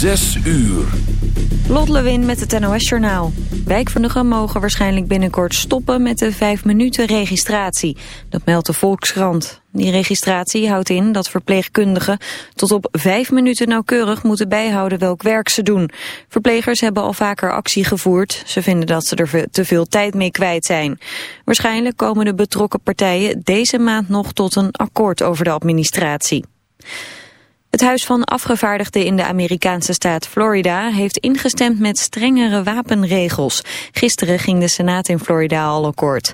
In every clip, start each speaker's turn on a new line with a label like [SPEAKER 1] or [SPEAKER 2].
[SPEAKER 1] Zes uur.
[SPEAKER 2] Lot Lewin met het NOS-journaal. Wijkvundigen mogen waarschijnlijk binnenkort stoppen met de vijf minuten registratie. Dat meldt de Volkskrant. Die registratie houdt in dat verpleegkundigen tot op vijf minuten nauwkeurig moeten bijhouden welk werk ze doen. Verplegers hebben al vaker actie gevoerd. Ze vinden dat ze er te veel tijd mee kwijt zijn. Waarschijnlijk komen de betrokken partijen deze maand nog tot een akkoord over de administratie. Het Huis van Afgevaardigden in de Amerikaanse staat Florida heeft ingestemd met strengere wapenregels. Gisteren ging de Senaat in Florida al akkoord.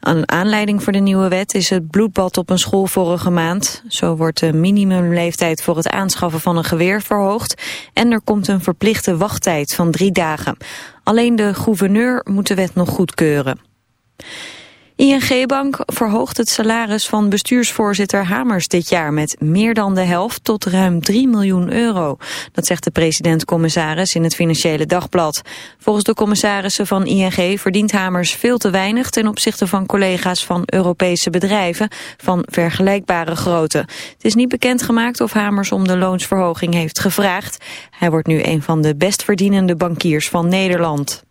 [SPEAKER 2] Een aanleiding voor de nieuwe wet is het bloedbad op een school vorige maand. Zo wordt de minimumleeftijd voor het aanschaffen van een geweer verhoogd en er komt een verplichte wachttijd van drie dagen. Alleen de gouverneur moet de wet nog goedkeuren. ING Bank verhoogt het salaris van bestuursvoorzitter Hamers dit jaar met meer dan de helft tot ruim 3 miljoen euro. Dat zegt de president-commissaris in het Financiële Dagblad. Volgens de commissarissen van ING verdient Hamers veel te weinig ten opzichte van collega's van Europese bedrijven van vergelijkbare grootte. Het is niet bekendgemaakt of Hamers om de loonsverhoging heeft gevraagd. Hij wordt nu een van de best verdienende bankiers van Nederland.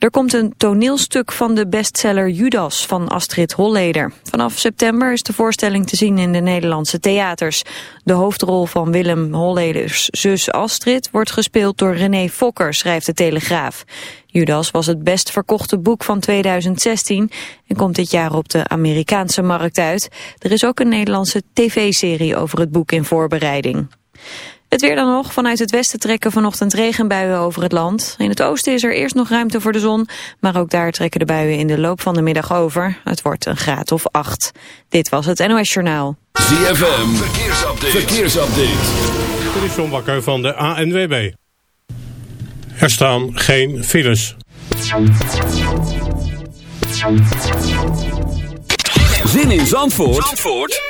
[SPEAKER 2] Er komt een toneelstuk van de bestseller Judas van Astrid Holleder. Vanaf september is de voorstelling te zien in de Nederlandse theaters. De hoofdrol van Willem Holleders zus Astrid wordt gespeeld door René Fokker, schrijft de Telegraaf. Judas was het best verkochte boek van 2016 en komt dit jaar op de Amerikaanse markt uit. Er is ook een Nederlandse tv-serie over het boek in voorbereiding. Het weer dan nog. Vanuit het westen trekken vanochtend regenbuien over het land. In het oosten is er eerst nog ruimte voor de zon. Maar ook daar trekken de buien in de loop van de middag over. Het wordt een graad of acht. Dit was het NOS Journaal.
[SPEAKER 1] ZFM. Verkeersupdate. Verkeersupdate.
[SPEAKER 3] Dit is John Bakker van de ANWB. Er staan geen files.
[SPEAKER 1] Zin in Zandvoort? Zandvoort?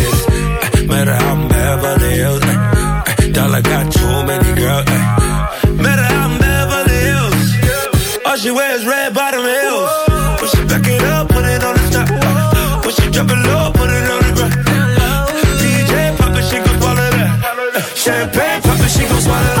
[SPEAKER 4] Matter how I'm Beverly Hills. eh, eh, Dollar got too many girls. eh. Matter how I'm Beverly Hills. All she wears red bottom heels. When she back it up, put it on the top. When she drop it low, put it on the ground. DJ pop it, she gon' swallow that. Champagne pop it, she gon' swallow that.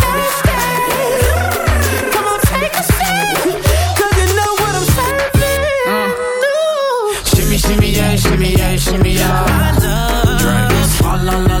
[SPEAKER 5] la la la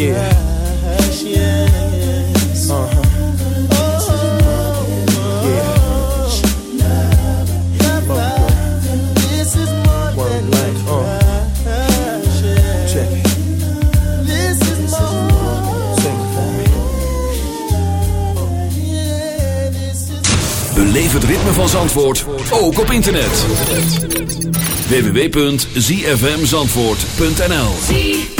[SPEAKER 5] Yeah,
[SPEAKER 1] this is
[SPEAKER 6] Beleef het ritme van Zandvoort, ook op internet. www.zfmzandvoort.nl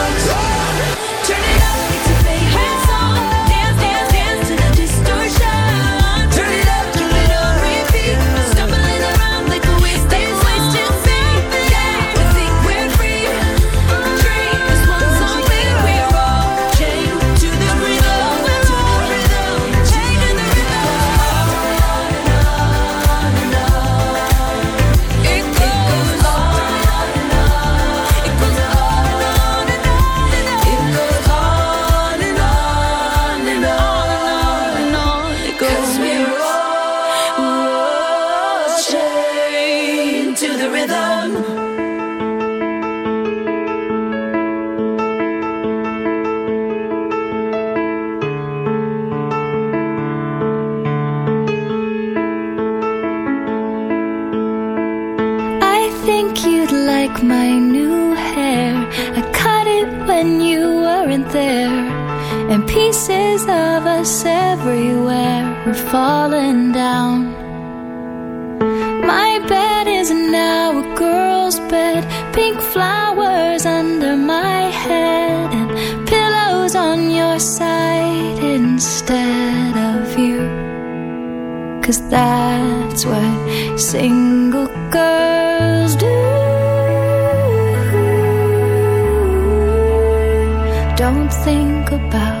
[SPEAKER 7] instead of you. Cause that's what single girls do. Don't think about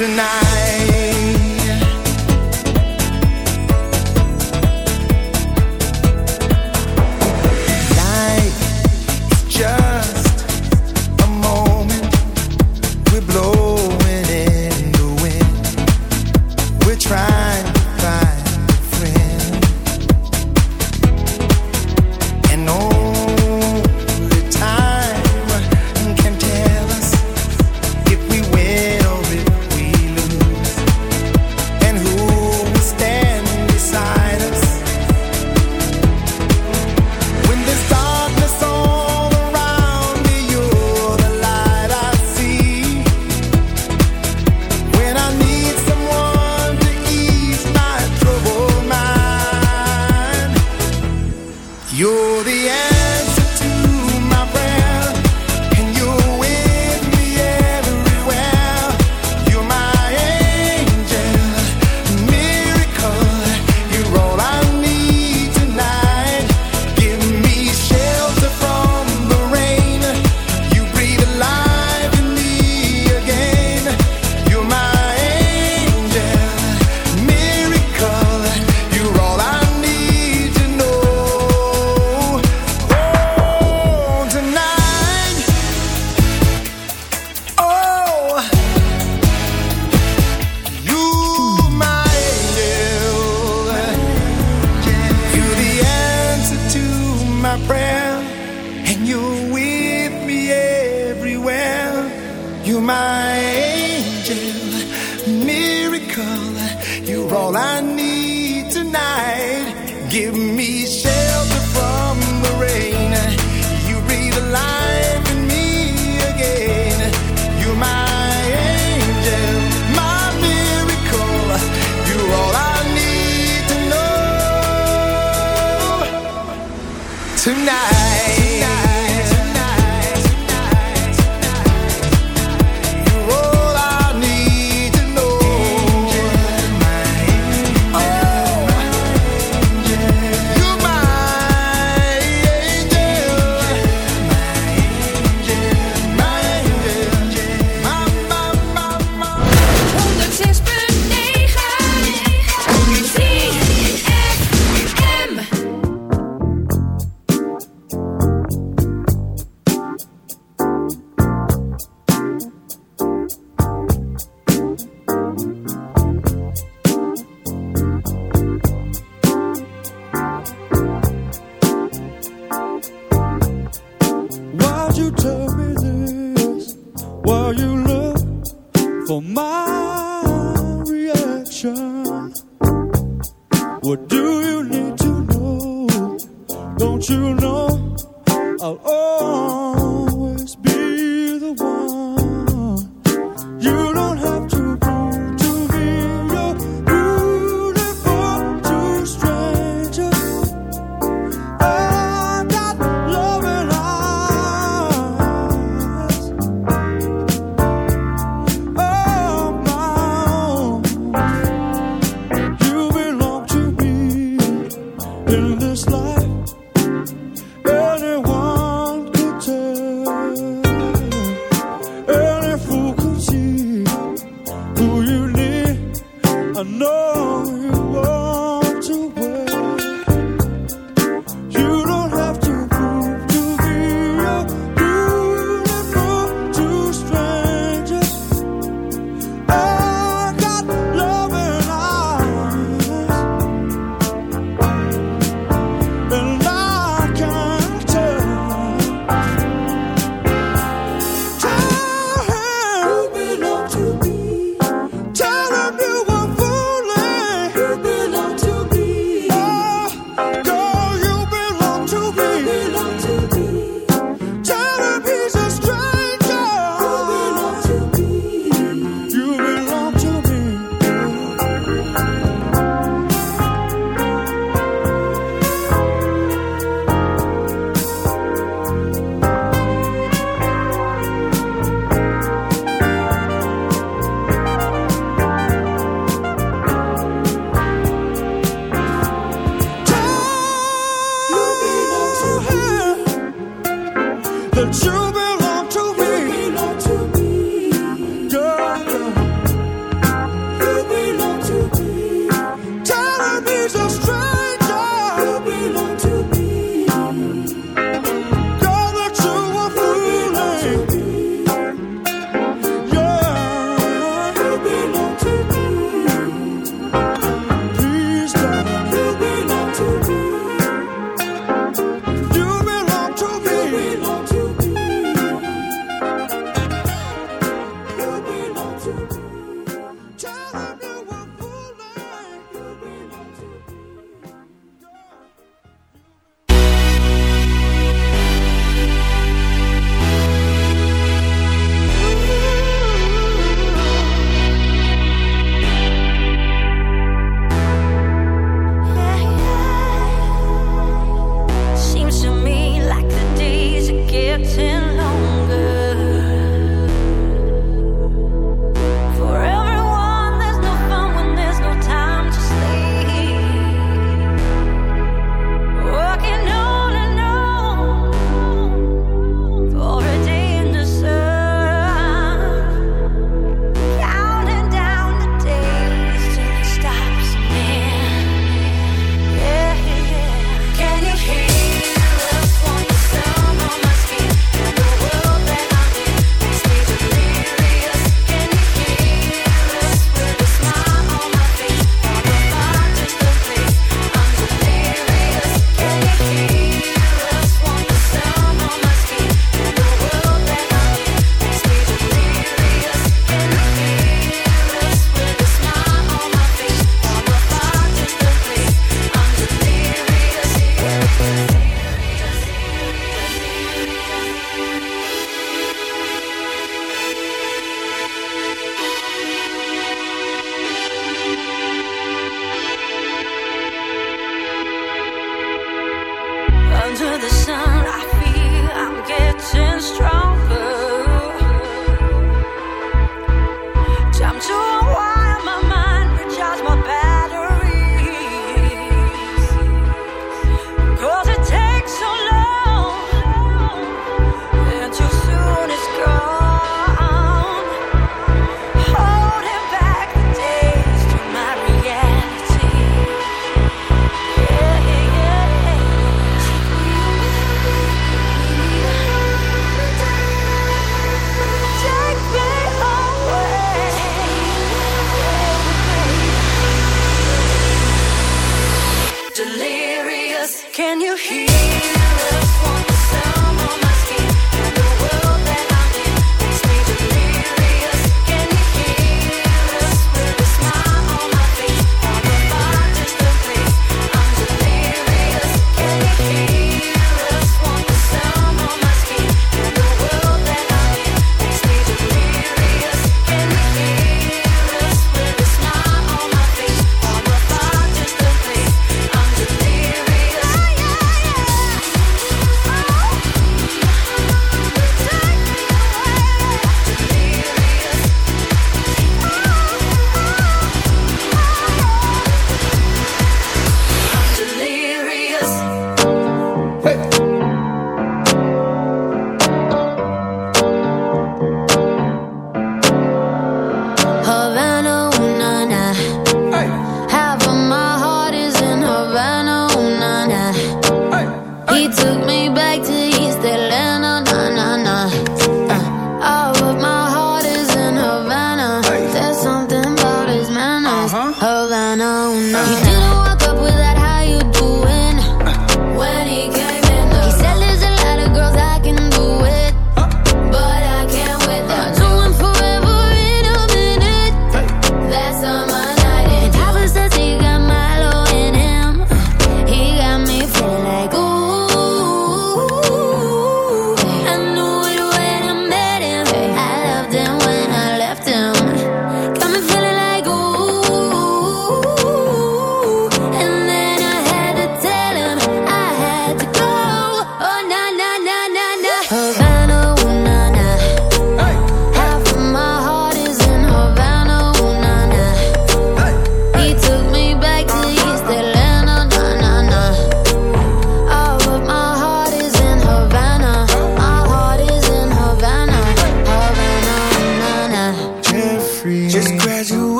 [SPEAKER 8] tonight. Give me shelter from the rain. You breathe life in me again. You're my angel, my miracle. You're all I need to know. Tonight